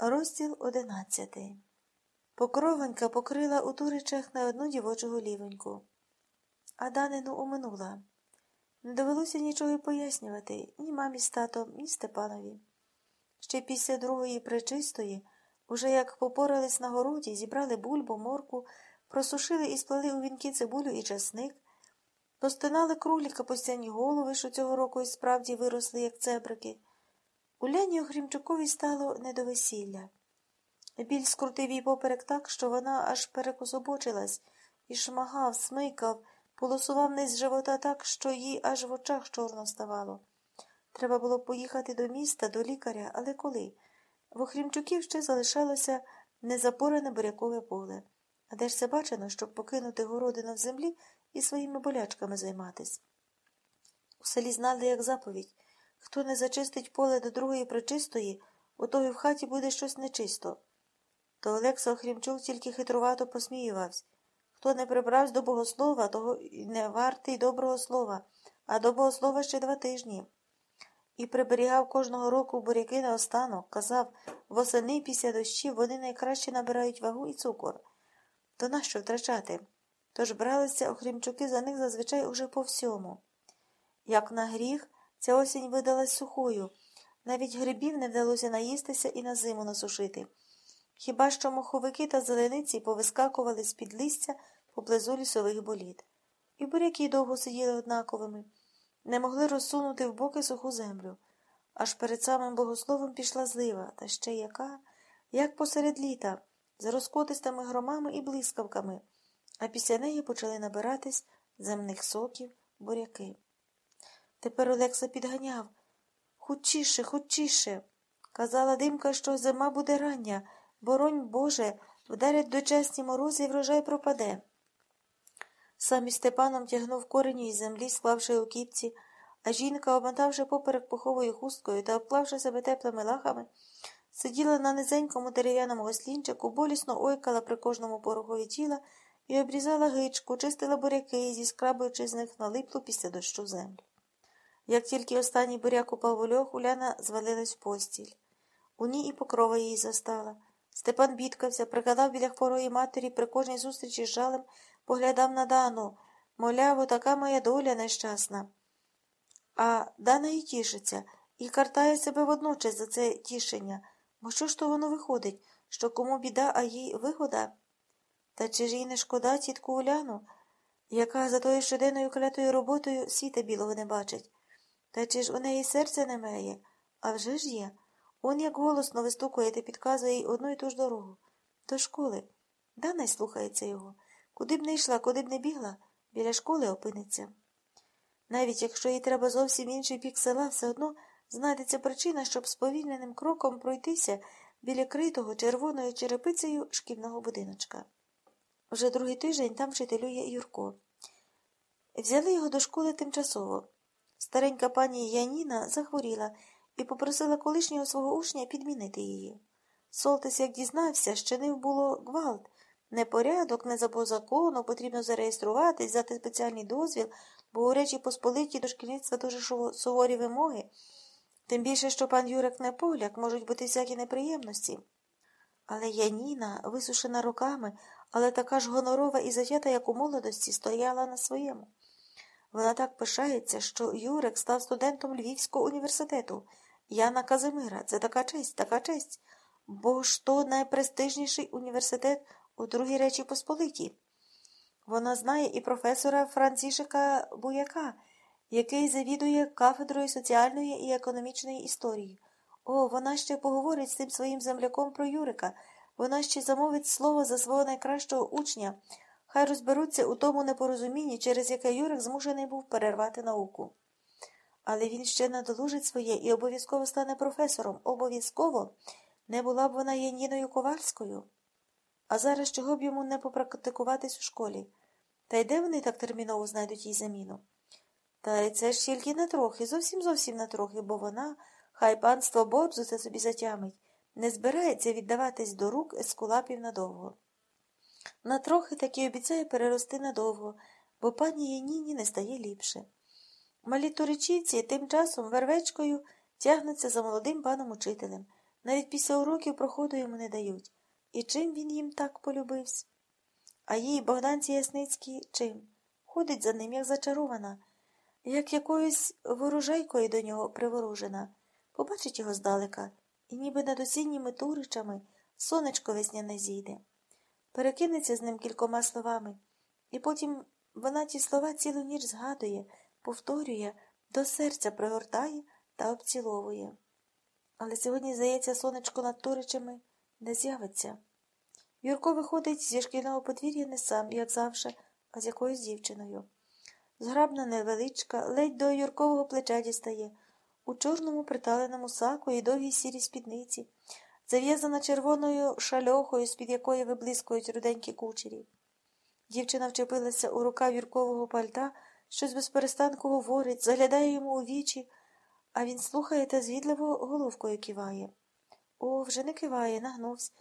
Розділ одинадцятий. Покровенька покрила у туричах на одну дівочу голівоньку. А данину уминула. Не довелося нічого й пояснювати ні мамі з татом, ні Степанові. Ще після другої причистої, уже як попорались на городі, зібрали бульбу, морку, просушили і сплели у вінки цибулю і часник, постинали круглі капустяні голови, що цього року і справді виросли, як цебрики. Уляні Охрімчукові стало не до весілля. Біль скрутив їй поперек так, що вона аж перекособочилась і шмагав, смикав, полосував низ живота так, що їй аж в очах чорно ставало. Треба було поїхати до міста, до лікаря, але коли? В Охрімчуків ще залишалося незапорене бурякове поле. А де ж це бачено, щоб покинути городину в землі і своїми болячками займатись? У селі знали, як заповідь. Хто не зачистить поле до другої причистої, у того в хаті буде щось нечисто. То Олекса Охрімчук тільки хитрувато посміювався. Хто не прибрався до богослова, того й не вартий доброго слова, а до богослова ще два тижні. І приберігав кожного року буряки на останок, казав, восени після дощів вони найкраще набирають вагу і цукор. То нащо втрачати? Тож бралися Охрімчуки за них зазвичай уже по всьому. Як на гріх, Ця осінь видалась сухою, навіть грибів не вдалося наїстися і на зиму насушити. Хіба що моховики та зелениці повискакували з під листя поблизу лісових боліт. І буряки довго сиділи однаковими, не могли розсунути в боки суху землю. Аж перед самим богословом пішла злива, та ще яка, як посеред літа, з розкотистими громами і блискавками, а після неї почали набиратись земних соків буряки. Тепер Олекса підганяв. Хутчіше, хутчіше. Казала димка, що зима буде рання, боронь Боже, вдарять дочасні морози і врожай пропаде. Сам із Степаном тягнув кореню із землі, склавши у кіпці, а жінка, обмотавши поперек пуховою хусткою та обклавши себе теплими лахами, сиділа на низенькому дерев'яному ослінчику, болісно ойкала при кожному порохові тіла і обрізала гичку, чистила буряки, зіскрабуючи з них налиплу після дощу землю. Як тільки останній буряк упав у льох, Уляна звалилась в постіль. У ній і покрова її застала. Степан бідкався, прикладав біля хворої матері при кожній зустрічі з жалем, поглядав на Дану. Мовляв, така моя доля нещасна. А Дана і тішиться, і картає себе водночас за це тішення. Бо що ж то воно виходить, що кому біда, а їй вигода? Та чи ж їй не шкода тітку Уляну, яка за тою щоденною клятою роботою світа білого не бачить? Та чи ж у неї серце не меє? А вже ж є. Он як голосно вистукує та підказує їй одну і ту ж дорогу. До школи. Дана й слухається його. Куди б не йшла, куди б не бігла, біля школи опиниться. Навіть якщо їй треба зовсім інший бік села, все одно знайдеться причина, щоб сповільненим кроком пройтися біля критого червоною черепицею шкільного будиночка. Вже другий тиждень там вчителює Юрко. Взяли його до школи тимчасово. Старенька пані Яніна захворіла і попросила колишнього свого учня підмінити її. Солтис, як дізнався, щинив було гвалт. Непорядок, не за закону, потрібно зареєструватись, взяти спеціальний дозвіл, бо у речі посполиті до шкільництва дуже суворі вимоги. Тим більше, що пан Юрик не погляк, можуть бути всякі неприємності. Але Яніна, висушена руками, але така ж гонорова і затята, як у молодості, стояла на своєму. Вона так пишається, що Юрик став студентом Львівського університету. Яна Казимира. Це така честь, така честь. Бо ж то найпрестижніший університет у другій Речі Посполитій. Вона знає і професора Францішика Буяка, який завідує кафедрою соціальної і економічної історії. О, вона ще поговорить з тим своїм земляком про Юрика. Вона ще замовить слово за свого найкращого учня. Хай розберуться у тому непорозумінні, через яке Юрик змушений був перервати науку. Але він ще надолужить своє і обов'язково стане професором. Обов'язково не була б вона Яніною Ковальською. А зараз чого б йому не попрактикуватись у школі? Та й де вони так терміново знайдуть їй заміну? Та й це ж тільки на трохи, зовсім зовсім на трохи, бо вона, хай панство Борзу це собі затямить, не збирається віддаватись до рук ескулапів надовго. На трохи таки обіцяє перерости надовго, бо пані Яніні не стає ліпше. Малі туричівці тим часом вервечкою тягнуться за молодим паном учителем. Навіть після уроків проходу йому не дають. І чим він їм так полюбився? А їй, Богданці Ясницькій, чим? Ходить за ним, як зачарована, як якоюсь ворожейкою до нього приворожена. Побачить його здалека, і ніби над осінніми туричами сонечко весняне зійде. Перекинеться з ним кількома словами, і потім вона ті слова цілу ніч згадує, повторює, до серця пригортає та обціловує. Але сьогодні, здається, сонечко над туричами не з'явиться. Юрко виходить зі шкільного подвір'я не сам, як завжди, а з якоюсь дівчиною. Зграбна невеличка, ледь до Юркового плеча дістає, у чорному приталеному саку і довгій сірій спідниці, зав'язана червоною шальохою, з-під якої виблискують руденькі кучері. Дівчина вчепилася у рукав Юркового пальта, щось безперестанку говорить, заглядає йому у вічі, а він слухає та звідливо головкою киває. О, вже не киває, нагнувся,